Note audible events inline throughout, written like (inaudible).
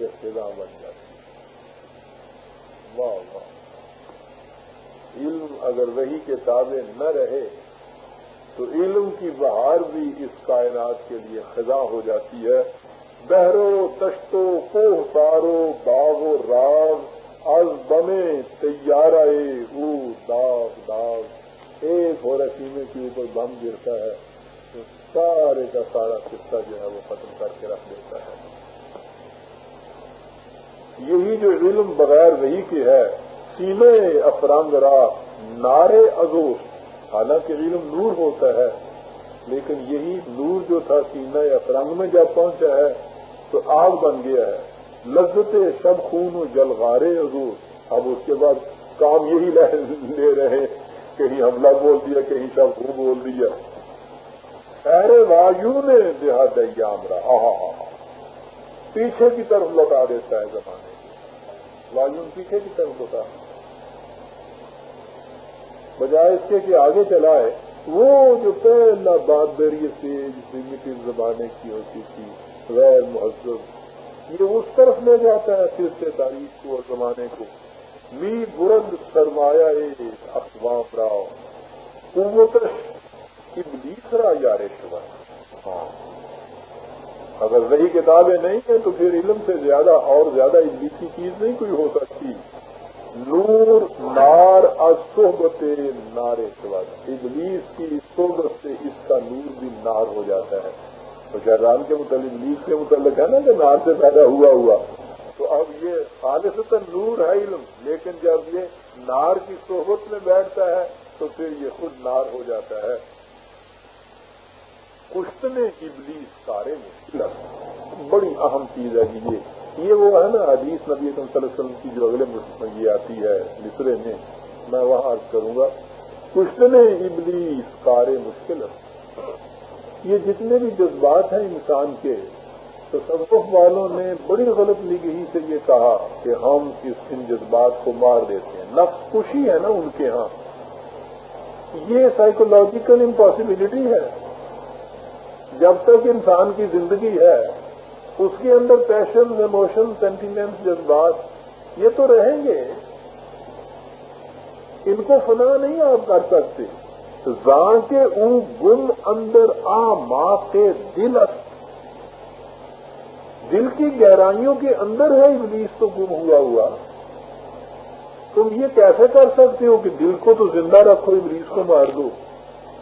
سے فضا بن جاتی واہ واہ علم اگر وہی کے تابع نہ رہے، تو علم کی بہار بھی اس کائنات کے لیے خزاں ہو جاتی ہے۔ بہرو تشتو کوہ سارو باغ و راگ از بنے تیارہ او داغ داغ۔ ایک ہو رسیمے کے اوپر بم گرتا ہے، تو سارے کا سارا قصہ جو ہے وہ ختم کر کے رکھ دیتا ہے۔ یہی جو علم بغیر وہی کے ہے سینے افرنگ را نارے ازوش حالانکہ علم نور ہوتا ہے، لیکن یہی نور جو تھا سینہ افرنگ میں جب پہنچا ہے، تو آگ بن گیا ہے۔ لذت شب خون و جلغارے حضور اب اس کے بعد کام یہی لے رہے کہیں حملہ بول دیا، کہیں شب خون بول دیا۔ ارے وایو نے دیہات ایام رہا ہاں ہاں ہاں پیچھے کی طرف لوٹا دیتا ہے زمانے۔ کو پیچھے کی طرف لوٹا بجائے اس کے کہ آگے چلائے، وہ جو پہلا بات دری سے جس زمانے کی ہوتی تھی، غیر مہذب، یہ اس طرف لے جاتا ہے پھر سے تاریخ کو اور زمانے کو۔ می برند سرمایہ اقوام راؤ، قوت ابلیس را یار شبہ ہاں اگر وہی کتابیں نہیں ہیں تو پھر علم سے زیادہ اور زیادہ ابلیسی چیز نہیں کوئی ہو سکتی۔ نور، نار صحبت نارے شبہ ابلیس کی صحبت سے اس کا نور بھی نار ہو جاتا ہے۔ تو شہران کے متعلق لیگ کے متعلق ہے نا کہ نار سے پیدا ہوا ہوا۔ تو اب یہ خالص نور ہے علم۔ لیکن جب یہ نار کی صحبت میں بیٹھتا ہے تو پھر یہ خود نار ہو جاتا ہے۔ کشتنے ابلیس سارے مشکل بڑی اہم چیز ہے جی یہ۔ یہ وہ ہے نا حدیث نبی صلی اللہ علیہ وسلم کی جو اگلے میں یہ آتی ہے مصرے میں میں وہاں عرض کروں گا کشتنے ابلیس سارے مشکل یہ جتنے بھی جذبات ہیں انسان کے، تصوف والوں نے بڑی غلط نگہی سے یہ کہا کہ ہم اس ان جذبات کو مار دیتے ہیں۔ نفس خوشی ہے نا ان کے ہاں۔ یہ سائیکولوجیکل امپاسبلٹی ہے۔ جب تک انسان کی زندگی ہے، اس کے اندر پیشن ایموشن سینٹیمنٹ جذبات، یہ تو رہیں گے۔ ان کو فنا نہیں آپ کر سکتے۔ زان کے اون گم اندر آ ماں کے دل دل کی گہرائیوں کے اندر ہے ابلیس تو گم ہوا ہوا۔ تم یہ کیسے کر سکتے ہو کہ دل کو تو زندہ رکھو، ابلیس کو مار دو؟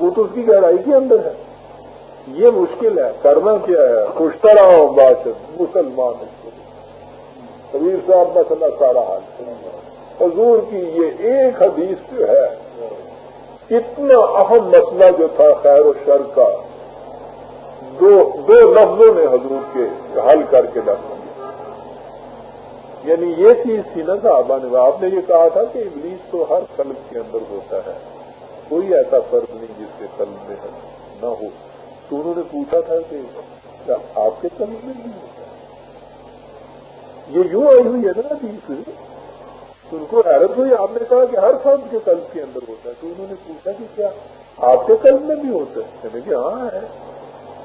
وہ تو اس کی گہرائی کے اندر ہے۔ یہ مشکل ہے، کرنا کیا ہے؟ خوشتا رہا ہوں بات مسلمان کبیر صاحب مسئلہ سارا حال حضور کی یہ ایک حدیث جو ہے، اتنا اہم مسئلہ جو تھا خیر و شر کا، دو دو لفظوں نے حضور کے حل کر کے دیا۔ یعنی یہ چیز تھی نا صاحبہ نے، آپ نے یہ کہا تھا کہ ابلیس تو ہر قلب کے اندر ہوتا ہے، کوئی ایسا فرد نہیں جس کے قلب میں نہ ہو۔ تو انہوں نے پوچھا تھا کہ کیا آپ کے قلب میں نہیں ہوتا یہ یوں آئی ہوئی ہے نا چیز تو ان کو حیرت ہوئی آپ نے کہا کہ ہر فرد کے قلب کے اندر ہوتا ہے تو انہوں نے پوچھا کہ کیا آپ کے قلب میں بھی ہوتا ہے کہنے کہ ہاں ہے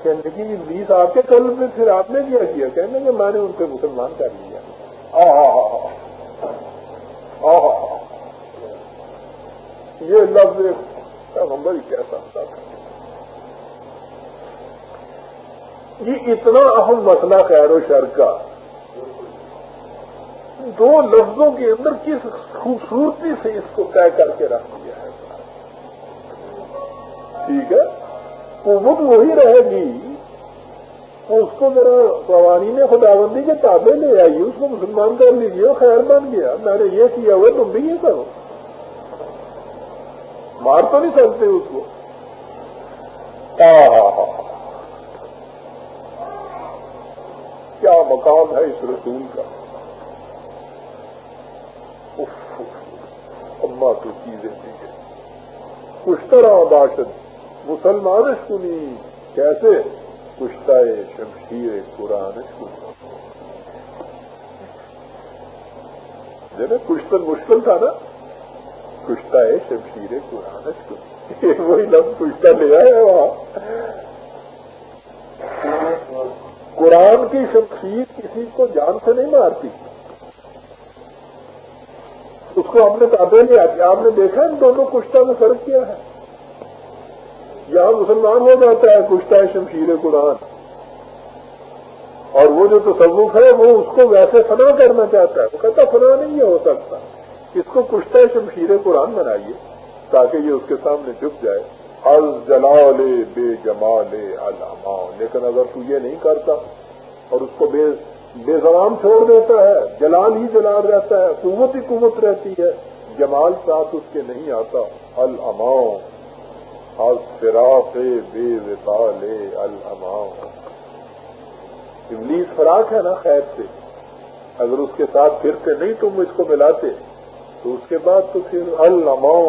کہنے کہ بیس آپ کے قلب میں پھر آپ نے کیا کیا کہنے کہ میں نے ان کو مسلمان کر لیا یہ لفظ پیغمبر کیسا ہوتا تھا یہ اتنا اہم مسئلہ خیر و شر کا۔ دو لفظوں کے اندر کس خوبصورتی سے اس کو طے کر کے رکھ دیا ہے۔ ٹھیک ہے؟ قوت وہی رہے گی۔ اس کو ذرا قوانین خداوندی کے تابع لے آئیے، اس کو مسلمان کر لیجیے خیر بن گیا۔ میں نے یہ کیا ہوا، تم بھی یہ کرو۔ مار تو نہیں سکتے اس کو۔ ہاں ہاں کیا مقام ہے اس رسول کا؟ اما تو چیزیں دیجیے کشترا باشد، مسلمان سنی کیسے؟ کشتا شمشیر قرآن سنی کشتن مشکل تھا نا؟ کشتا ہے شمشیر قرآن سنی (laughs) وہی لفظ کشتا لے آیا وہاں۔ قرآن کی شمشیر کسی کو جان سے نہیں مارتی۔ اس کو ہم نے تعبے نہیں آتی آپ نے دیکھا ان دونوں کشتہ میں فرق کیا ہے۔ یہاں مسلمان ہو جاتا ہے کشتہ شمشیر قرآن۔ اور وہ جو تصوف ہے، وہ اس کو ویسے فنا کرنا چاہتا ہے۔ وہ کہتا فنا نہیں ہو سکتا۔ اس کو کشتہ شمشیر قرآن بنائیے تاکہ یہ اس کے سامنے جھک جائے۔ ال جلال بے جمال علامہ لیکن اگر تو یہ نہیں کرتا اور اس کو بے بے زبان چھوڑ دیتا ہے، جلال ہی جلال رہتا ہے، قوت ہی قوت رہتی ہے، جمال ساتھ اس کے نہیں آتا الماؤ فراق بے وطال الماؤ انگلش فراق ہے نا خیر سے، اگر اس کے ساتھ پھرتے نہیں تم اس کو ملاتے، تو اس کے بعد تو پھر الماؤ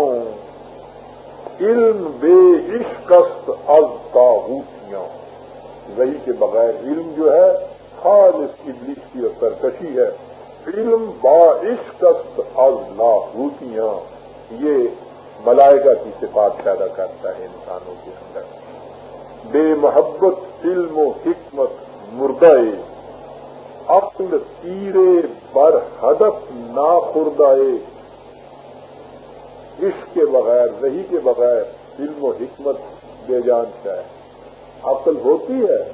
علم بے عشقست از تاحوتیاں وہی کے بغیر علم جو ہے، خالص ابلیس کی سرکشی ہے۔ علم با عشق از لاہوتیاں یہ ملائکہ کی صفات پیدا کرتا ہے انسانوں کے اندر۔ بے محبت، علم و حکمت، مردائے۔ عقل تیرے بر ہدف نا عشق کے بغیر رہی کے بغیر علم و حکمت بے جان ہے۔ عقل ہوتی ہے،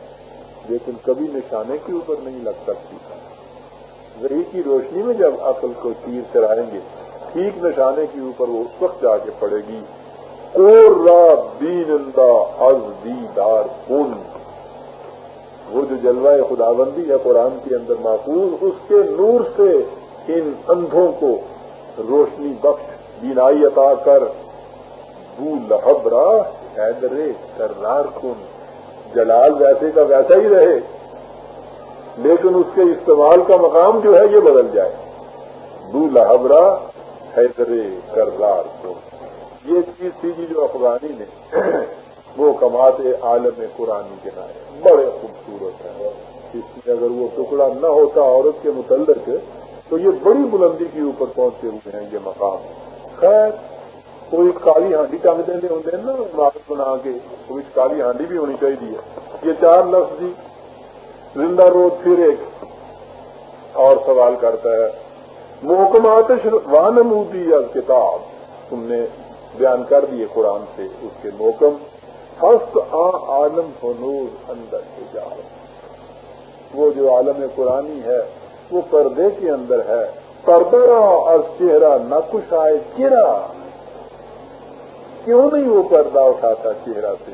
لیکن کبھی نشانے کے اوپر نہیں لگ سکتی۔ وہی کی روشنی میں جب عقل کو تیر کرائیں گے، ٹھیک نشانے کے اوپر وہ اس وقت جا کے پڑے گی۔ از دیدار کن وہ جو جلوہ خدا بندی ہے قرآن کے اندر محفوظ، اس کے نور سے ان اندھوں کو روشنی بخش بینائی عطا کر۔ بو لہب راہ حیدرے کرار کن۔ جلال ویسے کا ویسا ہی رہے۔ لیکن اس کے استعمال کا مقام جو ہے یہ بدل جائے۔ دو لہبرا حیدر کردار کو یہ چیز تھی جی جو افغانی نے (clears throat) وہ کماتے عالم قرآن کے نائے بڑے خوبصورت ہیں۔ اس میں اگر وہ ٹکڑا نہ ہوتا عورت کے متعلق، تو یہ بڑی بلندی کے اوپر پہنچے ہوئے ہیں۔ یہ مقام خیر کوئی کالی ہانڈی ٹنگ دے ہوں نا واپس بنا کے، کوئی کالی ہانڈی بھی ہونی چاہیے یہ چار لفظ جی زندہ روز پھر ایک اور سوال کرتا ہے۔ محکمات وانمودی یا کتاب۔ تم نے بیان کر دیے قرآن سے اس کے محکم۔ ہست آ عالم فنور اندر سے جا۔ وہ جو عالم قرآن ہے، وہ پردے کے اندر ہے۔ پردرا اور چہرہ نہ کچھ آئے چرا کیوں نہیں وہ پردہ اٹھاتا چہرہ سے؟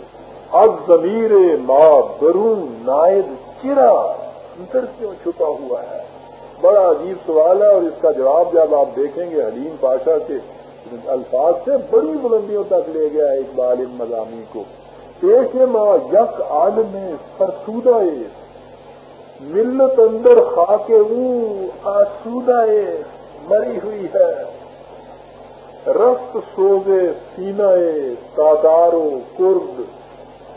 اب ضمیر ماں برون نائد چرا۔ اندر کیوں چھپا ہوا ہے۔ بڑا عجیب سوال ہے اور اس کا جواب جب آپ دیکھیں گے، حلیم پاشا کے الفاظ سے بڑی بلندیوں تک لے گیا ہے اقبال ان مضامین کو۔ ایک ماں یک عالم فرسودہ ملت اندر خاکے آسودہ مری ہوئی ہے۔ رست سوزے سینا تاتارو کرد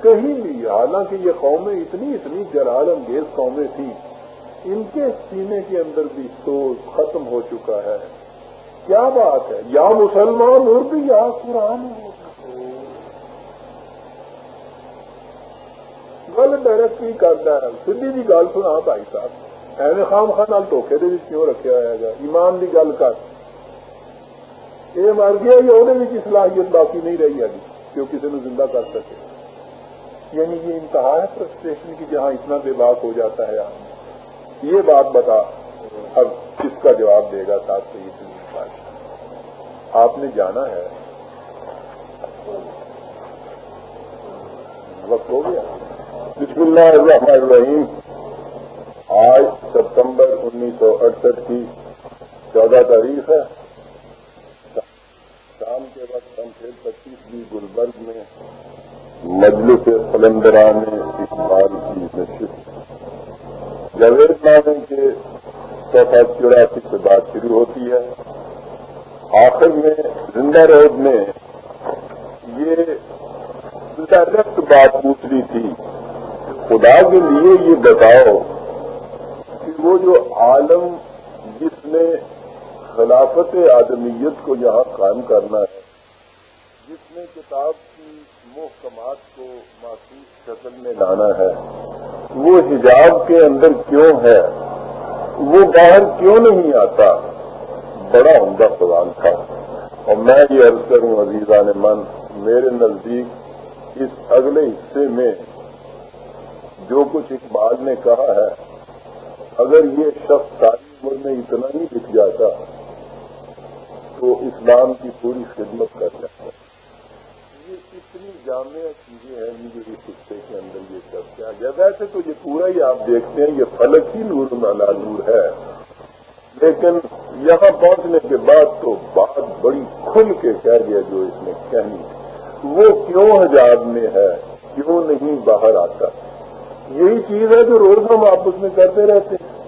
کہیں بھی، حالانکہ یہ قومیں اتنی اتنی جلال انگیز قومیں تھیں۔ ان کے سینے کے اندر بھی سوز ختم ہو چکا ہے۔ کیا بات ہے؟ یا مسلمان اردو یا قرآن۔ گل ڈائریکٹلی کرتا ہے سدھی کی گل سنا ہاں بھائی صاحب۔ ایویں خام خان دھوکھے دے کیوں رکھا ہوا ہے ایمان کی گل کر۔ یہ مر گیا یا انہیں صلاحیت باقی نہیں رہی ابھی جی، کہ وہ کسی نے زندہ کر سکے۔ یعنی یہ انتہا ہے، فرسٹریشن کی جہاں اتنا بے باک ہو جاتا ہے۔ آدمی یہ بات بتا، اب کس کا جواب دے گا ساتھ سے اتنی آپ نے جانا ہے۔ وقت ہو گیا۔ بسم اللہ الرحمن الرحیم۔ آج ستمبر انیس سو اڑسٹھ کی چودہ تاریخ ہے۔ شام کے وقت ہم پھر پچیسویں گلبرگ میں مجلس قلندران اقبال کی نشست۔ جاوید نامے کے سفا چوراسی سے بات شروع ہوتی ہے۔ آخر میں زندہ روڈ میں یہ ڈائریکٹ بات پوچھنی تھی۔ خدا کے لیے یہ بتاؤ کہ وہ جو عالم جس نے خلافت آدمیت کو یہاں قائم کرنا ہے، جس نے کتاب کی محکمات کو محسوس شکل میں لانا ہے، وہ حجاب کے اندر کیوں ہے؟ وہ باہر کیوں نہیں آتا؟ بڑا عمدہ سوال تھا۔ اور میں یہ عرض کروں عزیزہ من، میرے نزدیک اس اگلے حصے میں جو کچھ اقبال نے کہا ہے، اگر یہ شخص ساری عمر میں اتنا ہی دکھ جاتا تو اسلام کی پوری خدمت کر جاتا یہ اتنی جامع چیزیں ہیں جو اس خطے کے اندر یہ سب کیا۔ گیا ویسے تو یہ پورا ہی آپ دیکھتے ہیں، یہ فلک ہی نور مالا نور ہے۔ لیکن یہاں پہنچنے کے بعد تو بات بڑی کھل کے کہہ دیا جو اس نے کہنی۔ وہ کیوں حجاب میں ہے؟ کیوں نہیں باہر آتا؟ یہی چیز ہے جو روز ہم آپس میں کرتے رہتے ہیں۔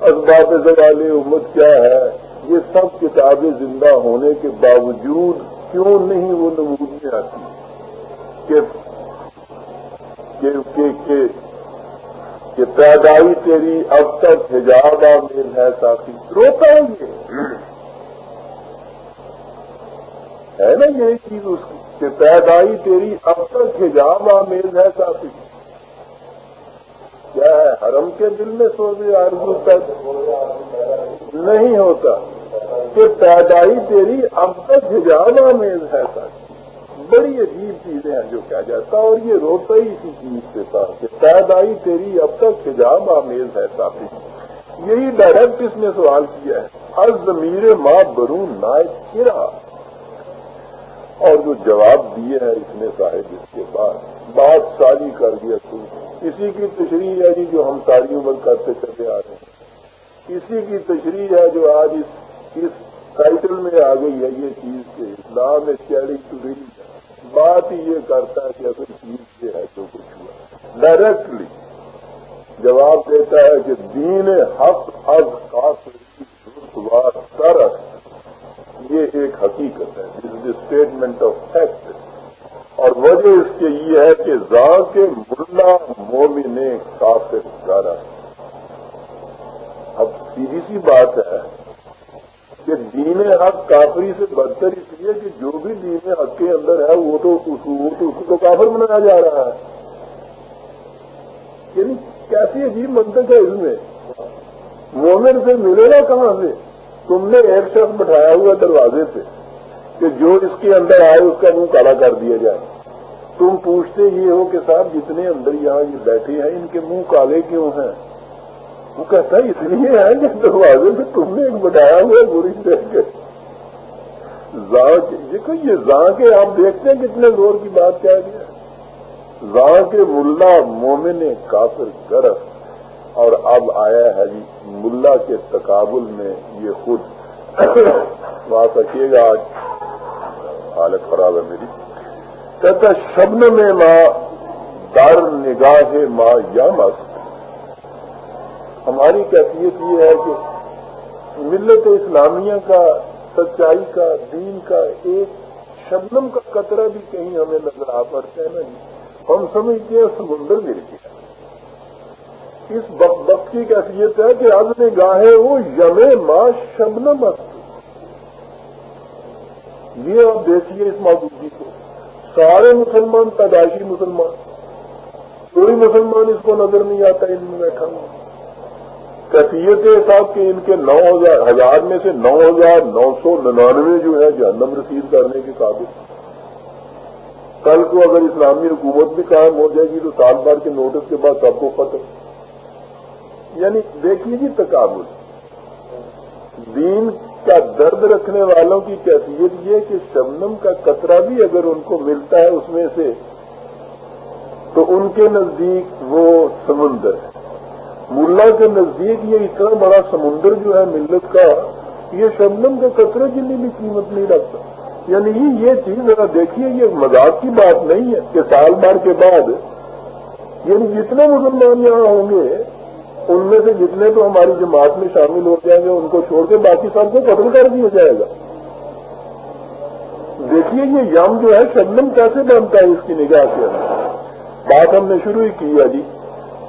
اسباب زوال امت کیا ہے؟ یہ سب کتابیں زندہ ہونے کے باوجود کیوں نہیں وہ نمود میں آتی؟ کہ پیدائی تیری اب تک حجاب آمیل ہے ساتھی۔ روتا ہے یہ۔ ہے نا یہ چیز اس کی کہ پیدائی تیری اب تک حجاب آمیز ہے ساتھی۔ ہے، حرم کے دل میں سو آرزو تک نہیں ہوتا کہ پیدائی تیری اب تک حجاب آمیز ہے ساتھ بڑی عجیب چیزیں ہیں جو کہا جاتا اور یہ روتا ہی اسی چیز سے تھا کہ پیدائی تیری اب تک حجاب آمیز ہے ساتھی۔ یہی ڈائریکٹ اس نے سوال کیا ہے؟ از ضمیر ماں برون نائک کرا۔ اور جو جواب دیے ہیں اس نے صاحب اس کے بعد، بات ساری کر دیا تو اسی کی تشریح ہے جی جو ہم ساری عمر کرتے چلے آ رہے ہیں۔ اسی کی تشریح ہے جو آج اس اس ٹائٹل میں آ گئی ہے یہ چیز کہ اسلام ٹو ریل بات یہ کرتا ہے کہ اصل چیز یہ ہے جو کچھ ہوا۔ ڈائریکٹلی جواب دیتا ہے کہ دین حق حق خاص سرس یہ ایک حقیقت ہے۔ This is statement of fact اور وجہ اس کے یہ ہے کہ زا کے ملا مومی نے کافر گارا اب سیدھی سی بات ہے کہ دین حق کافری سے بدتر اس لیے کہ جو بھی دین حق کے اندر ہے، وہ تو اس کو تو کافر بنایا جا رہا ہے۔ یعنی کیسی عجیب منطق ہے اس میں۔ مومن سے ملے گا کہاں سے؟ تم نے ایک شخص بٹھایا ہوا دروازے سے کہ جو اس کے اندر آئے، اس کا منہ کالا کر دیا جائے۔ تم پوچھتے یہ ہو کہ صاحب جتنے اندر یہاں یہ بیٹھے ہیں، ان کے منہ کالے کیوں ہیں؟ وہ کہتا ہے اس لیے ہے کہ دروازے سے تم نے ایک بٹایا ہوا بری دیکھ کے۔ دیکھو، یہ زاں کے آپ دیکھتے ہیں کتنے زور کی بات کیا گیا زاں کے ملا مومن کافر گرف اور اب آیا ہے جی ملا کے تقابل میں یہ خود۔ (coughs) وہاں سکیے گا آج۔ حالت خراب ہے میری۔ کہتا شبن میں ماں در نگاہ ماں یا مست۔ ہماری کیفیت یہ ہے کہ ملت اسلامیہ کا، سچائی کا، دین کا ایک شبنم کا قطرہ بھی کہیں ہمیں نظر آ پڑتا ہے نہیں۔ ہم سمجھتے ہیں سمندر گر گیا۔ اس وقت کی کیفیت ہے کہ اب نے گاہے وہ یم ماں شبنم یہ آپ دیکھیے اس موجودگی کو۔ سارے مسلمان پیدائشی مسلمان کوئی مسلمان اس کو نظر نہیں آتا، ان میں بیٹھا ہوں۔ کیفیت صاحب کہ ان کے نو ہزار ہزار میں سے نو ہزار نو سو ننانوے جو ہے جہنم رسید کرنے کے قابل۔ کل کو اگر اسلامی حکومت بھی قائم ہو جائے گی تو سال بھر کے نوٹس کے بعد سب کو ختم یعنی دیکھیے جی تقابل۔ دین کا درد رکھنے والوں کی کیفیت یہ کہ شبنم کا قطرہ بھی اگر ان کو ملتا ہے اس میں سے، تو ان کے نزدیک وہ سمندر ہے۔ ملا کے نزدیک یہ اتنا بڑا سمندر جو ہے ملت کا، یہ شبنم کے قطرے کی بھی قیمت نہیں رکھتا۔ یعنی یہ چیز ذرا دیکھیے، یہ مذاق کی بات نہیں ہے کہ سال بھر کے بعد یعنی جتنے مسلمان یہاں ہوں گے ان میں سے جتنے تو ہماری جماعت میں شامل ہو جائیں گے، ان کو چھوڑ کے باقی سب کو قتل کر دیا جائے گا۔ دیکھیے یہ یم جو ہے، شبنم کیسے بنتا ہے اس کی نگاہ کے اندر بات ہم نے شروع ہی کی ہے جی۔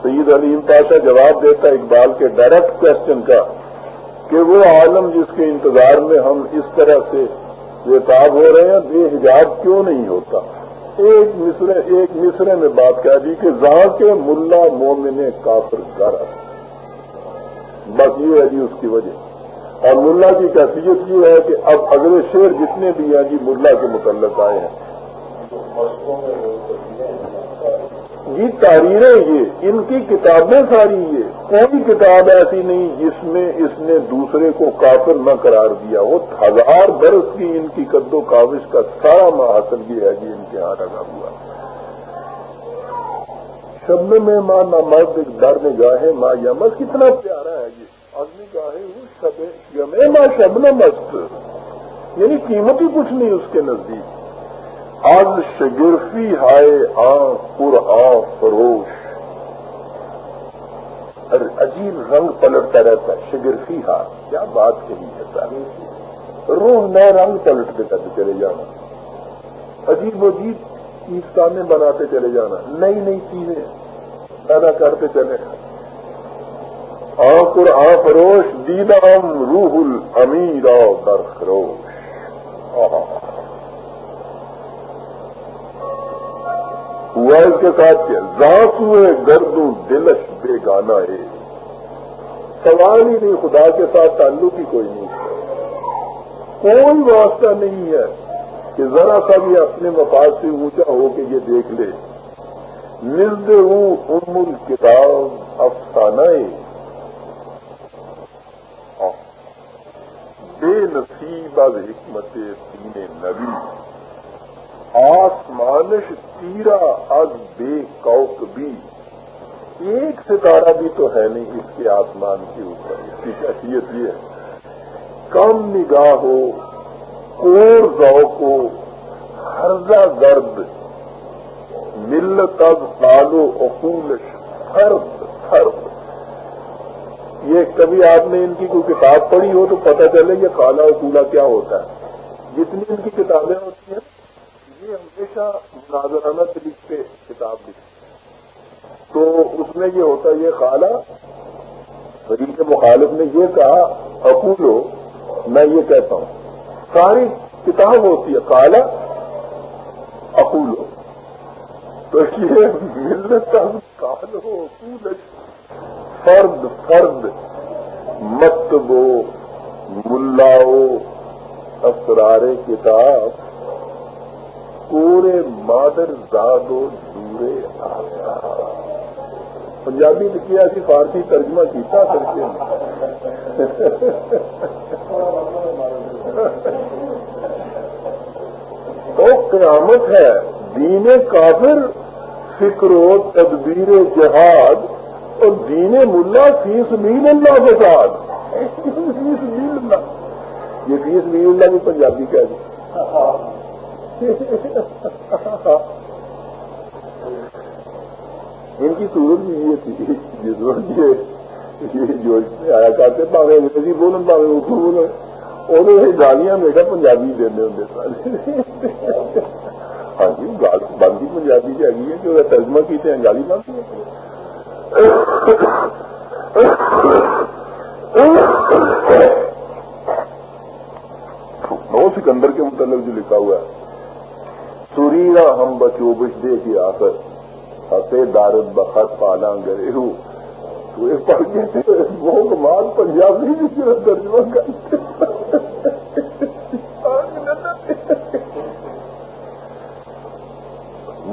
سید علیم پاشا جواب دیتا اقبال کے ڈائریکٹ کوشچن کا کہ وہ عالم جس کے انتظار میں ہم اس طرح سے بےتاب ہو رہے ہیں، بے حجاب کیوں نہیں ہوتا؟ ایک مصرے ایک مصرے میں بات کہہ دی جی کہ جہاں کے ملا مومن کافر گھر بس یہ ہے جی اس کی وجہ۔ اور ملا کی کیفیت یہ ہے کہ اب اگلے شیر جتنے بھی ہیں جی ملا کے متعلق آئے ہیں۔ یہ تحریریں یہ، ان کی کتابیں ساری یہ۔ کوئی کتاب ایسی نہیں جس میں اس نے دوسرے کو کافر نہ قرار دیا وہ ہزار برس کی ان کی قد و کاوش کا سارا محاصل یہ ہے جی ان کے ہاں لگا ہوا شب میں ماں نہ مرد ڈر میں گاہے ماں یمس کتنا پیارا ہے یہ۔ آدمی گاہے وہ شب ماں شب مست۔ یعنی قیمت ہی کچھ نہیں اس کے نزدیک۔ آج شگرفی ہائے آ پور آ فروش۔ عجیب رنگ پلٹتا رہتا ہے، شگرفی ہا۔ کیا بات کہی ہے سر جی؟ روح نئے رنگ پلٹتے کرتے چلے جانا عجیب عجیب چیز بناتے چلے جانا، نئی نئی چیزیں پیدا کرتے چلے آنکر آ فروش دیدام روح الامیر در ہوا اس کے ساتھ کیا ذات ہوئے گردوں دلش بے گانا ہے سوال ہی نہیں، خدا کے ساتھ تعلق ہی کوئی نہیں۔ کوئی واسطہ نہیں ہے۔ کہ ذرا سا بھی اپنے مفاد سے اونچا ہو کے یہ دیکھ لے۔ نزد ہوں ام کتاب افسانہ بے نصیب از حکمت تین نبی۔ آسمانش تیرا از بے کوک بھی ایک ستارہ بھی تو ہے نہیں اس کے آسمان کے اوپر۔ اس کی کیفیت یہ ہے۔ کم نگاہ ہو اور ذوق ہو ہرزا گرد، ملت از تالو اقولش فرد فرد۔ یہ کبھی آپ نے ان کی کوئی کتاب پڑھی ہو تو پتہ چلے یہ کالا اکولا کیا ہوتا ہے۔ جتنی ان کی کتابیں ہوتی ہیں، یہ ہمیشہ مناظرانہ طریق پہ کتاب لکھی تو اس میں یہ ہوتا ہے، یہ خالہ فریق مخالف نے یہ کہا اکولو میں یہ کہتا ہوں۔ ساری کتاب ہوتی ہے۔ کالا اکولو تو یہ ملتا کالو اکول فرد فرد متبو ملاؤ اسرار کتاب۔ کورے مادر زاد و دورے آتا پنجابی لکھیا سی، فارسی ترجمہ کیتا کر (laughs) تو قیامت ہے۔ دین کافر فکر و تدبیر جہاد اور دین ملا فیس میل اللہ کے ساتھ۔ فیس میل اللہ۔ یہ فیس میل اللہ کی پنجابی کیا جی ان کی صورت بھی یہ تھی۔ جس وقت یہ جو آیا کرتے پاوے انگریزی بولن پاوے اردو بولن۔ انہوں نے گالیاں ہمیشہ پنجابی دینے ہوں سارے ہاں جی گال بندی پنجابی کی آگی ہے جو ترجمہ کیتے ہیں گالی بند نو سکندر کے متعلق جو لکھا ہوا ہے سورینا ہم بچو بچ دے کی آخر ہتے دارت بخت پالا گرے ہو تو یہ پڑھ کے وہ مال پنجابی کی صرف ترجمہ کرتے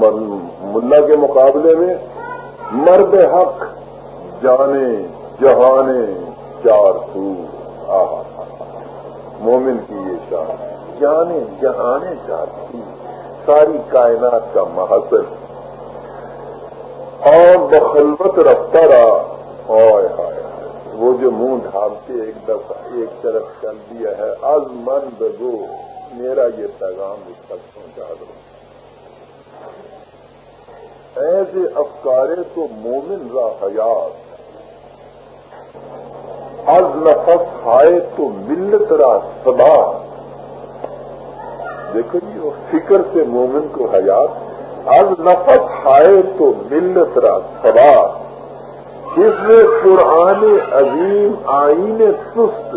ملا کے مقابلے میں مرد حق، جانے، جہانے، چار سو مومن کی یہ شان جانے، جہانے، چار سو ساری کائنات کا محسل اور بخلوت رفتہ رہا۔ ہائے وہ جو منہ ڈھانپتے ایک دفعہ ایک طرف چل دیا ہے از من بگو میرا یہ پیغام اس تک پہنچا دو۔ ایسے افکارے تو مومن را حیات از نفس ہائے تو ملت را سدا دیکھو جی وہ فکر سے مومن کو حیات۔ از نفس کھائے تو ملت را سبا جس میں قرآن عظیم آئین سست۔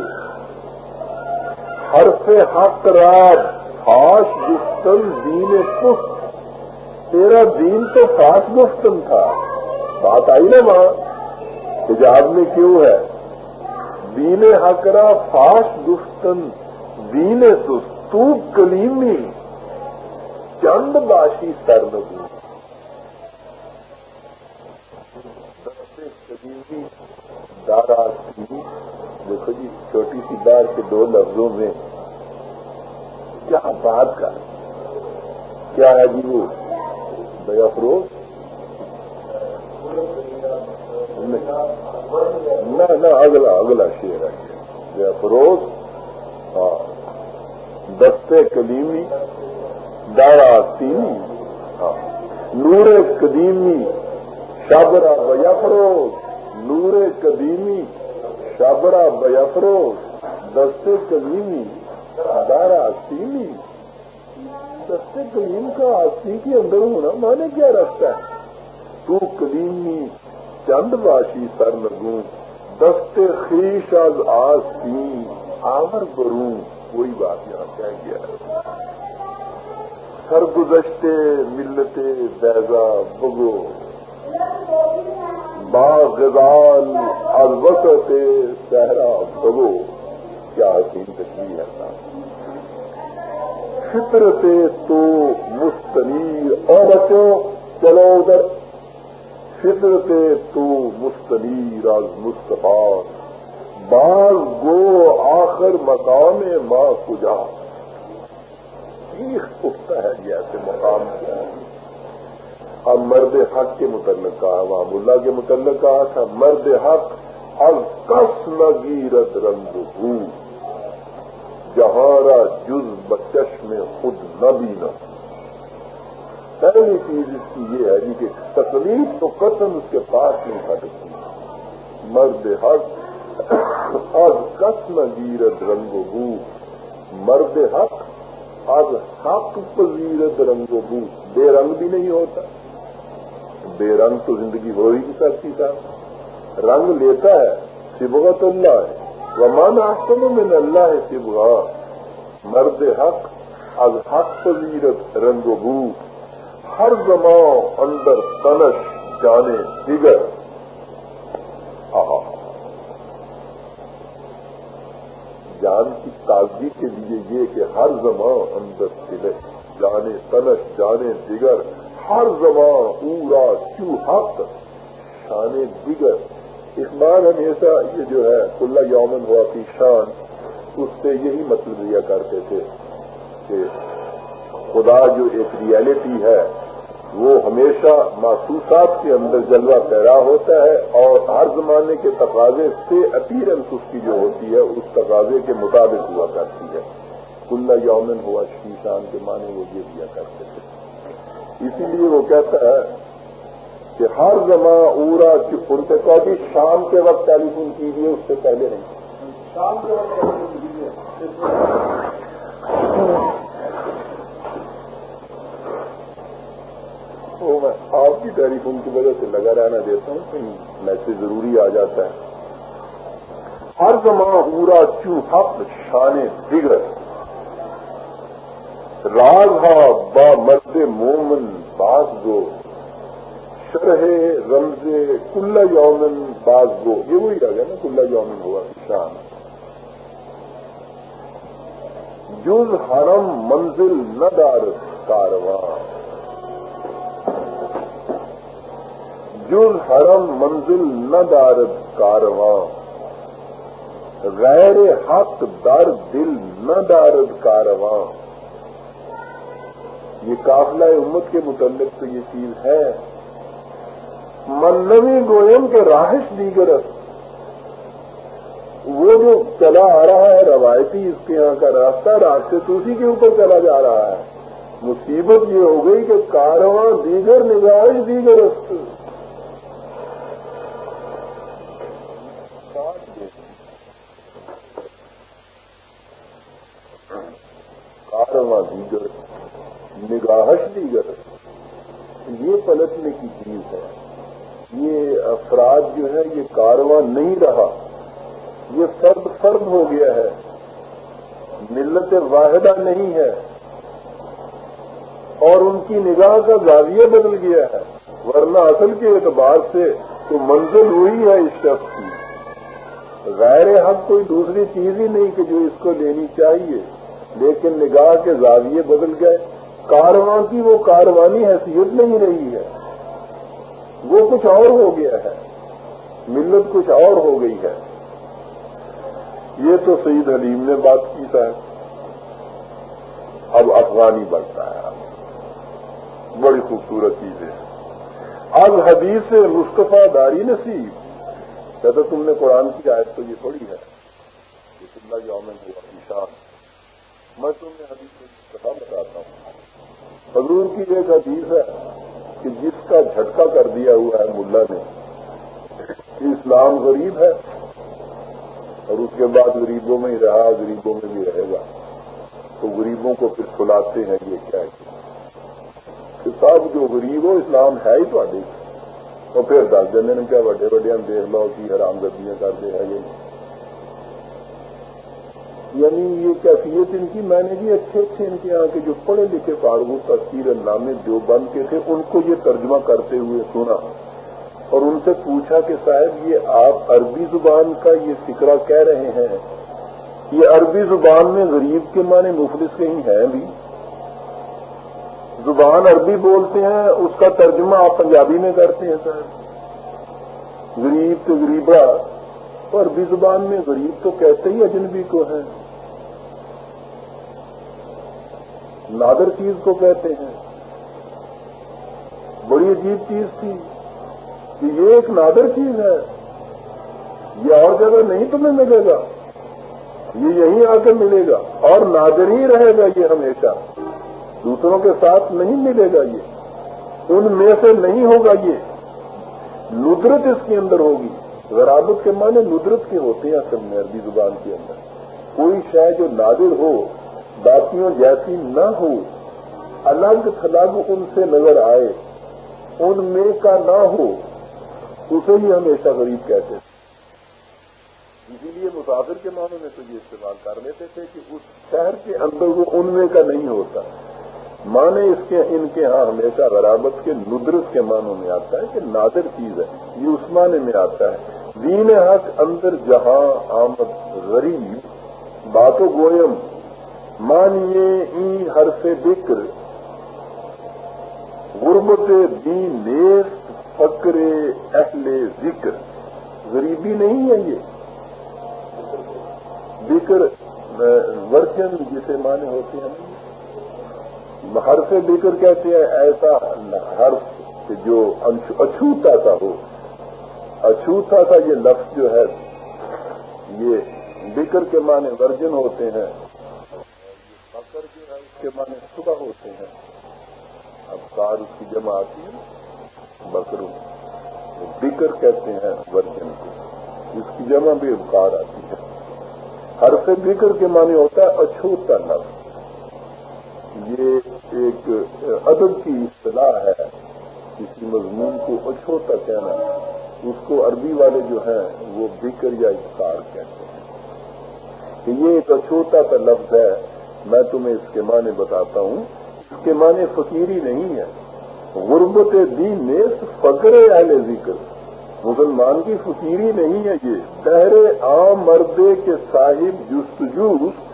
ہر سے حق راب خاص گفتن دین پست تیرا دین تو فاس گفتن تھا۔ بات آئی نا وہاں حجاب میں کیوں ہے؟ دین حقرا فاس گفتن دین تو کلیمی۔ چند باشی سر نبی دارا دیکھو جی چھوٹی سی بار کے دو لفظوں میں۔ کیا بات کا کیا ہے جی وہ؟ فروغ؟ نہ اگلا اگلا شیر ہے بھیا فروغ ہاں دستے کلیمی دارا تینی ہاں نور قدیمی، شابرا بیا فروغ، نور قدیمی، شابرا بیافروز دستے قدیمی، دارا سیمی دستے قدیم کا آسی کے اندر ہونا مانے کیا رکھتا ہے؟ تو قدیمی چند باشی سر لگوں دستے خیش از آسی آور بروں کوئی بات یہاں کہہ گیا سرگزشتے ملتے بیزا بگو غزال الوسط صحرا بگو کیا حسین تشریح ہے۔ فطرت تو مستنیر اور بچوں چلو ادھر۔ فطرت تو مستنیر از مصطفیٰ۔ بعض گو آخر مقام ماں کجا۔ چیخ اٹھتا ہے یہ ایسے مقام۔ کیا ہے اب مرد حق کے متعلق کہا وہاں ملا کے متعلق کہا تھا، مرد حق اب کس نگیرت رنگ ہوں جہارا جز بچش میں خود نہ بینا۔ پہلی چیز اس کی یہ ہے جی کہ تکلیف تو قسم اس کے پاس نہیں سکتی۔ مرد حق، از کس نگیرت رنگ ہو مرد حق، از حق پذیرت رنگ بو۔ بے رنگ بھی نہیں ہوتا۔ بے رنگ تو زندگی ہو ہی نہیں سکتی تھا رنگ لیتا ہے، سبغت اللہ ہے۔ ومان آسم میں اللہ سبغا. مرد حق از حق پذیرت رنگ و بو. ہر زمان اندر تنش جانے دیگر. جان کی تازگی کے لیے یہ کہ ہر زمان اندر تلش جانے تنش جانے دیگر. ہر زبان پورا چو حق. شان دیگر. اقبال ہمیشہ یہ جو ہے کلا یومن ہوا کی شان، اس سے یہی مطلب لیا کرتے تھے کہ خدا جو ایک ریئلٹی ہے، وہ ہمیشہ محسوسات کے اندر جلوہ پیرا ہوتا ہے اور ہر زمانے کے تقاضے سے اپیرنس اس کی جو ہوتی ہے، اس تقاضے کے مطابق ہوا کرتی ہے۔ کلا یومن ہوا شان کے معنی وہ یہ دیا کرتے تھے۔ اسی لیے وہ کہتا ہے کہ ہر زماں اورا کی بھی شام کے وقت ٹیلی فون کیجیے اس سے پہلے نہیں۔ شام کے وقت وہ میں آپ کی ٹیلی فون کی وجہ سے لگا رہنا دیتا ہوں کہیں میسج ضروری آ جاتا ہے۔ ہر زماں اورا چو حق شان بگڑ راز ہا با مرد مومن باز گو شرح رمز کلا یومن باز گو یہ وہی آ گیا نا کلا یومن ہوا شان جز حرم منزل نہ دار کارواں. جز حرم منزل نہ دارد کارواں. غیر حق در دل نہ دارد کارواں. یہ قافلہ امت کے متعلق تو یہ چیز ہے منوی گوئم کے راہش دیگر وہ جو چلا آ رہا ہے، روایتی اس کے یہاں کا راستہ راستے توسی کے اوپر چلا جا رہا ہے۔ مصیبت یہ ہو گئی کہ کارواں دیگر نگاہش دیگر کارواں دیگر نگاہش دیگر یہ پلٹنے کی چیز ہے یہ افراد جو ہے یہ کارواں نہیں رہا یہ فرد فرد ہو گیا ہے ملت واحدہ نہیں ہے۔ اور ان کی نگاہ کا زاویہ بدل گیا ہے۔ ورنہ اصل کے اعتبار سے تو منزل ہوئی ہے اس شخص کی۔ غیر حق کوئی دوسری چیز ہی نہیں کہ جو اس کو لینی چاہیے۔ لیکن نگاہ کے زاویے بدل گئے۔ کارواں کی وہ کاروانی حیثیت نہیں رہی ہے۔ وہ کچھ اور ہو گیا ہے۔ ملت کچھ اور ہو گئی ہے۔ یہ تو سعید حلیم نے بات کی تھا اب افغانی بنتا ہے۔ بڑی خوبصورت چیز ہے۔ اب حدیث مصطفیٰ داری نصیب۔ کہتے تم نے قرآن کی آیت تو یہ پڑھی ہے اللہ یومن ہوا نشان میں تمہیں حدیث مصطفیٰ بتاتا ہوں۔ حضور کی ایک حدیث ہے کہ جس کا جھٹکا کر دیا ہوا ہے ملا نے۔ اسلام غریب ہے اور اس کے بعد غریبوں میں ہی رہا، غریبوں میں بھی رہے گا۔ تو غریبوں کو پھر کھلاتے ہیں یہ کیا ہے؟ کہ سب جو غریب ہو، اسلام ہے ہی تو اور پھر دس دن نے کیا بڑے بڑے ہم دیکھ لو کہ حرام گردیاں کرتے ہیں یہ۔ یعنی یہ کیفیت ان کی، میں نے بھی اچھے اچھے ان کے یہاں کے جو پڑھے لکھے فاروق تصویر علامے جو بند کے تھے، ان کو یہ ترجمہ کرتے ہوئے سنا۔ اور ان سے پوچھا کہ صاحب، یہ آپ عربی زبان کا یہ فکرہ کہہ رہے ہیں یہ عربی زبان میں غریب کے معنی مفلس کہیں ہیں بھی۔ زبان عربی بولتے ہیں، اس کا ترجمہ آپ پنجابی میں کرتے ہیں سر۔ غریب تو غریبا عربی زبان میں غریب تو کہتے ہی اجنبی کو ہے نادر چیز کو کہتے ہیں۔ بڑی عجیب چیز تھی کہ یہ ایک نادر چیز ہے۔ یہ اور جگہ نہیں تمہیں ملے گا۔ یہ یہیں آ کے ملے گا اور نادر ہی رہے گا یہ ہمیشہ۔ دوسروں کے ساتھ نہیں ملے گا یہ۔ ان میں سے نہیں ہوگا یہ۔ ندرت اس کے اندر ہوگی۔ غرابت کے معنی ندرت کے ہوتے ہیں اصل میں عربی زبان کے اندر۔ کوئی شاید جو نادر ہو، باقیوں جیسی نہ ہو، الگ تھلگ ان سے نظر آئے، ان میں کا نہ ہو، اسے ہی ہمیشہ غریب کہتے تھے اسی لیے مسافر کے معنی میں تو یہ استعمال کر لیتے تھے کہ اس شہر کے اندر وہ ان میں کا نہیں ہوتا۔ معنی اس کے ان کے ہاں ہمیشہ غرابت کے ندرت کے معنوں میں آتا ہے کہ نادر چیز ہے۔ یہ اس معنی میں آتا ہے۔ دین حق اندر جہاں آمد غریب باتو گوئم مانیے ای ہر سے بکر۔ غربت دین نیست فکر اہل ذکر۔ غریبی نہیں ہے یہ۔ بکر ورجن جسے معنی ہوتے ہیں ہر سے کہتے ہیں، ایسا حرف جو اچھوتا سا ہو۔ اچھوتا سا یہ لفظ جو ہے، یہ بکر کے معنی ورجن ہوتے ہیں، بکر جو ہے، اس کے معنی صبح ہوتے ہیں۔ اب کار اس کی جمع آتی ہے بکرو بکر کہتے ہیں ورجن کو۔ اس کی جمع بھی ابکار آتی ہے۔ ہر سے بکر کے معنی ہوتا ہے اچھوتا لفظ یہ ایک ادب کی اصطلاح ہے۔ کسی مضمون کو اچھوتا کہنا، اس کو عربی والے جو ہیں، وہ بکر یا افطار کہتے ہیں۔ کہ یہ ایک اچھوتا کا لفظ ہے۔ میں تمہیں اس کے معنی بتاتا ہوں۔ اس کے معنی فقیری نہیں ہے۔ غربت دین نیس فکر اہل ذکر۔ مسلمان کی فقیری نہیں ہے یہ۔ شہر عام مردے کے صاحب جستجوس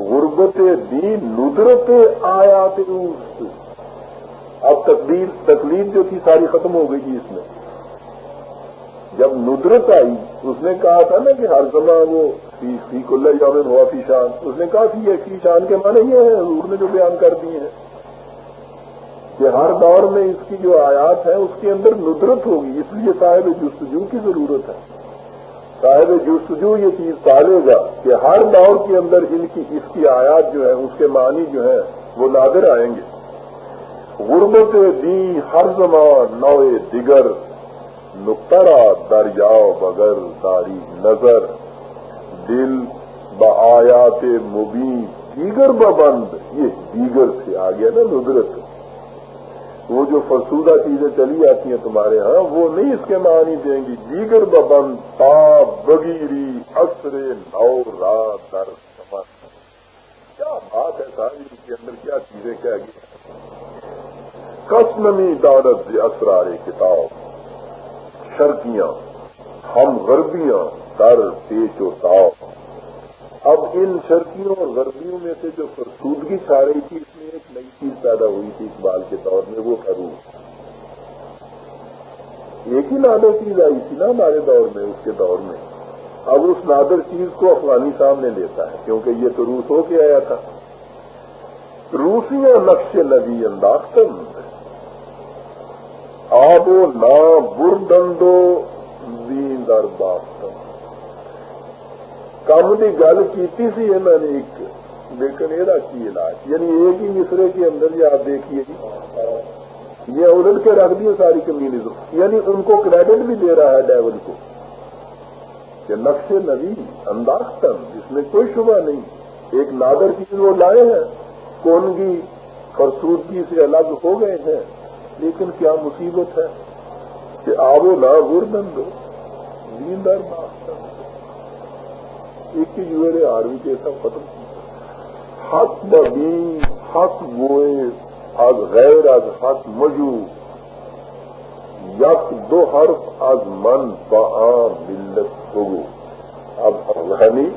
غربت دین، ندرت آیات اب تقدیر تکلیف جو تھی ساری ختم ہو گئی تھی اس میں۔ جب ندرت آئی، اس نے کہا تھا نا کہ ہر زمانہ وہ فی کل یوم ہوا فی شان۔ اس نے کہا کہ یہ فی شان کے معنی یہ ہے حضور نے جو بیان کر دیے ہیں۔ کہ ہر دور میں اس کی جو آیات ہے اس کے اندر ندرت ہوگی، اس لیے صاحب جستجو کی ضرورت ہے۔ صاحب جستجو یہ چیز پالے گا کہ ہر دور کے اندر ان کی اس کی آیات جو ہے اس کے معنی جو ہے وہ نادر آئیں گے۔ غربت دی ہر زمان نوے دیگر نقطرا دریاؤ بغیر داری نظر۔ دل بآیات مبین، دیگر ببند یہ دیگر سے آ گیا نا، ندرت۔ وہ جو فرسودہ چیزیں چلی آتی ہیں تمہارے ہاں وہ نہیں اس کے معنی دیں گی۔ دیگر ببند تا، بگیری اکثر نو رات در سمن۔ کیا بات ہے ساری؟ اس کے اندر کیا چیزیں، کیا گئی کسنمی دارت اسرار کتاب۔ شرکیاں ہم غربیاں در پیچ و تاؤ اب ان شرکیوں اور غربیوں میں سے جو فرسودگی چھا رہی تھی، اس میں ایک نئی چیز پیدا ہوئی تھی اقبال کے دور میں، وہ خروف ایک ہی نادر چیز آئی تھی نا ہمارے دور میں، اس کے دور میں۔ اب اس نادر چیز کو افغانی سامنے لیتا ہے، کیونکہ یہ تو روس ہو کے آیا تھا۔ روسیاں نقش نبی انداختن آب و نا بردندو دین در باختن کام کی گل کی انہوں نے ایک، لیکن یہ کی علاج؟ یعنی ایک ہی مصرے کے اندر ہی آپ دیکھیے جی یہ اڑ کے رکھ دیے ساری کمیونزم۔ یعنی ان کو کریڈٹ بھی دے رہا ہے ڈیول کو کہ نقش نبی انداختن اس میں کوئی شبہ نہیں۔ ایک نادر چیز وہ لائے ہیں، کونگی فرسودگی سے الگ ہو گئے ہیں، لیکن کیا مصیبت ہے کہ آبو نہ گردن دو۔ نیندر باختن ایک ہی جو آرمی کے سب ختم حق ببی حق گوئے از غیر، از حق مجو۔ یک دو حرف، از من با ملت ہوگو اب افغانی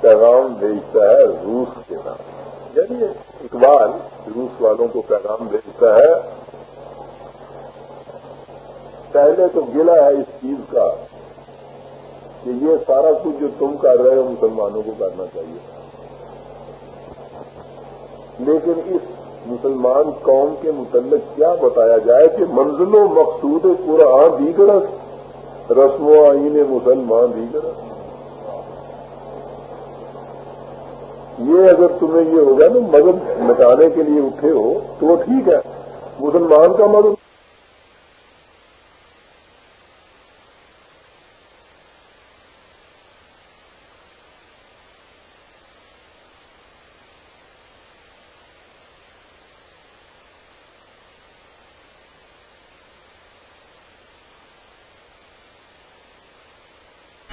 پیغام بھیجتا ہے روس کے نام۔ یعنی اقبال روس والوں کو پیغام بھیجتا ہے۔ پہلے تو گلا ہے اس چیز کا۔ کہ یہ سارا کچھ جو تم کر رہے ہو مسلمانوں کو کرنا چاہیے۔ لیکن اس مسلمان قوم کے متعلق کیا بتایا جائے کہ منزل و مقصود قرآن دیگر رسم و آئین مسلمان دیگر یہ اگر تمہیں یہ ہوگا نا، مدد مٹانے کے لیے اٹھے ہو تو وہ ٹھیک ہے۔ مسلمان کا مدد